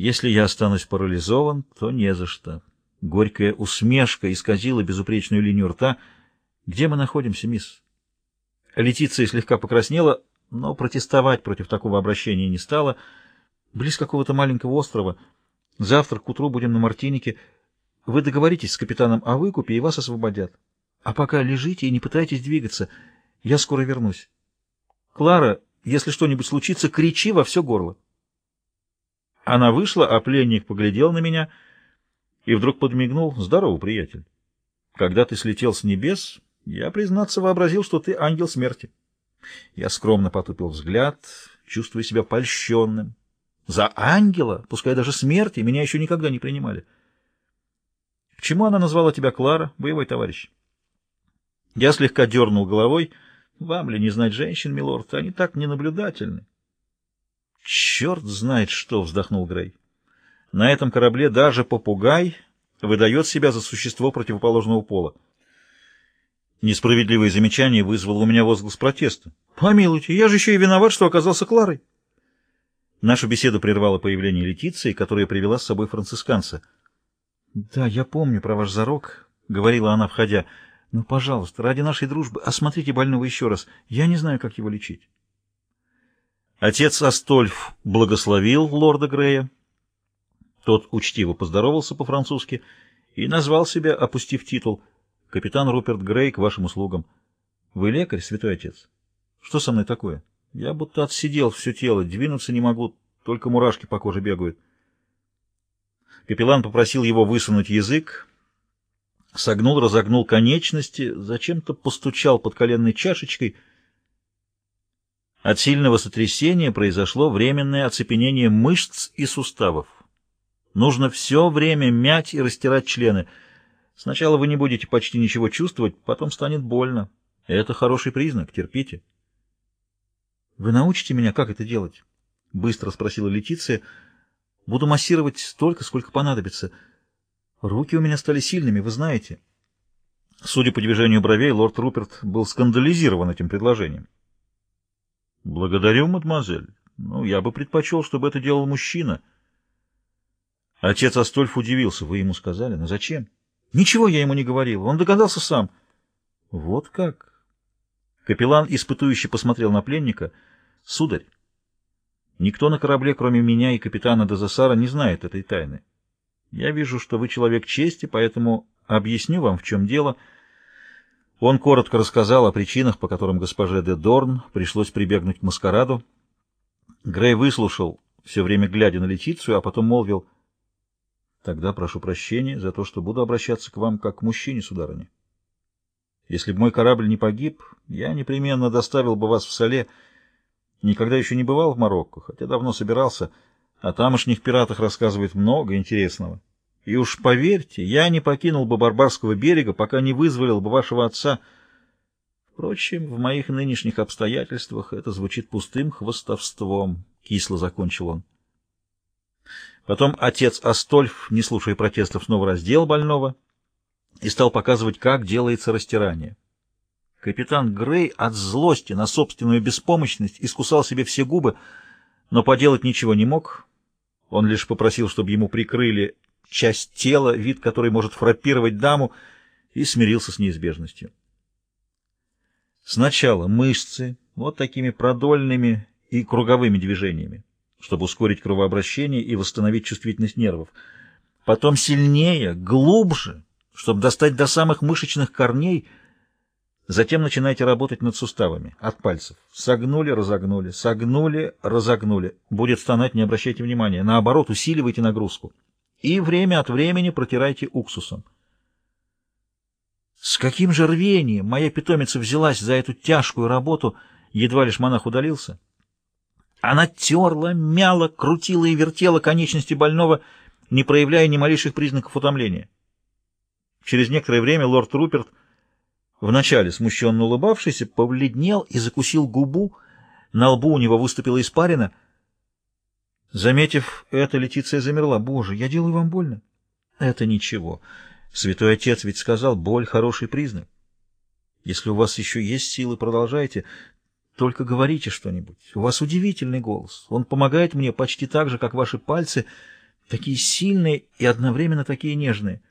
Если я останусь парализован, то не за что. Горькая усмешка исказила безупречную линию рта. Где мы находимся, мисс? Летиция слегка покраснела, но протестовать против такого обращения не стала. Близ какого-то маленького острова. Завтра к утру будем на Мартинике. Вы договоритесь с капитаном о выкупе, и вас освободят. А пока лежите и не пытайтесь двигаться. Я скоро вернусь. Клара, если что-нибудь случится, кричи во все горло. Она вышла, а пленник поглядел на меня и вдруг подмигнул. Здорово, приятель. Когда ты слетел с небес, я, признаться, вообразил, что ты ангел смерти. Я скромно потупил взгляд, чувствуя себя польщенным. За ангела, пускай даже смерти, меня еще никогда не принимали. К чему она назвала тебя Клара, боевой товарищ? Я слегка дернул головой. Вам ли не знать женщин, милорд, они так ненаблюдательны. Черт знает что, вздохнул Грей. На этом корабле даже попугай выдает себя за существо противоположного пола. Несправедливое замечание вызвало у меня возглас протеста. «Помилуйте, я же еще и виноват, что оказался Кларой!» Нашу беседу прервало появление Летиции, которая привела с собой францисканца. «Да, я помню про ваш зарок», — говорила она, входя. «Но, пожалуйста, ради нашей дружбы осмотрите больного еще раз. Я не знаю, как его лечить». Отец Астольф благословил лорда Грея. Тот учтиво поздоровался по-французски и назвал себя, опустив титул — Капитан Руперт Грей к вашим услугам. Вы лекарь, святой отец? Что со мной такое? Я будто отсидел все тело, двинуться не могу, только мурашки по коже бегают. Капеллан попросил его высунуть язык, согнул, разогнул конечности, зачем-то постучал под коленной чашечкой. От сильного сотрясения произошло временное оцепенение мышц и суставов. Нужно все время мять и растирать члены — Сначала вы не будете почти ничего чувствовать, потом станет больно. Это хороший признак, терпите. — Вы научите меня, как это делать? — быстро спросила Летиция. — Буду массировать столько, сколько понадобится. Руки у меня стали сильными, вы знаете. Судя по движению бровей, лорд Руперт был скандализирован этим предложением. — Благодарю, мадемуазель. Ну, я бы предпочел, чтобы это делал мужчина. Отец Астольф удивился. Вы ему сказали? Но зачем? — Ничего я ему не говорил, он догадался сам. Вот как? Капеллан испытующе посмотрел на пленника. Сударь, никто на корабле, кроме меня и капитана Дезасара, не знает этой тайны. Я вижу, что вы человек чести, поэтому объясню вам, в чем дело. Он коротко рассказал о причинах, по которым госпоже де Дорн пришлось прибегнуть к маскараду. Грей выслушал, все время глядя на Летицию, а потом молвил — Тогда прошу прощения за то, что буду обращаться к вам как к мужчине, сударыня. Если бы мой корабль не погиб, я непременно доставил бы вас в Соле. Никогда еще не бывал в Марокко, хотя давно собирался. О тамошних пиратах рассказывает много интересного. И уж поверьте, я не покинул бы Барбарского берега, пока не вызволил бы вашего отца. Впрочем, в моих нынешних обстоятельствах это звучит пустым хвостовством, — кисло закончил он. Потом отец Астольф, не слушая протестов, снова раздел больного и стал показывать, как делается растирание. Капитан Грей от злости на собственную беспомощность искусал себе все губы, но поделать ничего не мог. Он лишь попросил, чтобы ему прикрыли часть тела, вид которой может фраппировать даму, и смирился с неизбежностью. Сначала мышцы, вот такими продольными и круговыми движениями чтобы ускорить кровообращение и восстановить чувствительность нервов. Потом сильнее, глубже, чтобы достать до самых мышечных корней. Затем начинайте работать над суставами, от пальцев. Согнули, разогнули, согнули, разогнули. Будет стонать, не обращайте внимания. Наоборот, усиливайте нагрузку. И время от времени протирайте уксусом. С каким же рвением моя питомица взялась за эту тяжкую работу, едва лишь монах удалился. Она терла, мяла, крутила и вертела конечности больного, не проявляя ни малейших признаков утомления. Через некоторое время лорд Руперт, вначале смущенно улыбавшийся, побледнел и закусил губу, на лбу у него выступила испарина. Заметив это, Летиция замерла. «Боже, я делаю вам больно?» «Это ничего. Святой Отец ведь сказал, боль — хороший признак. Если у вас еще есть силы, продолжайте. Только говорите что-нибудь. У вас удивительный голос. Он помогает мне почти так же, как ваши пальцы. такие сильные и одновременно такие нежные.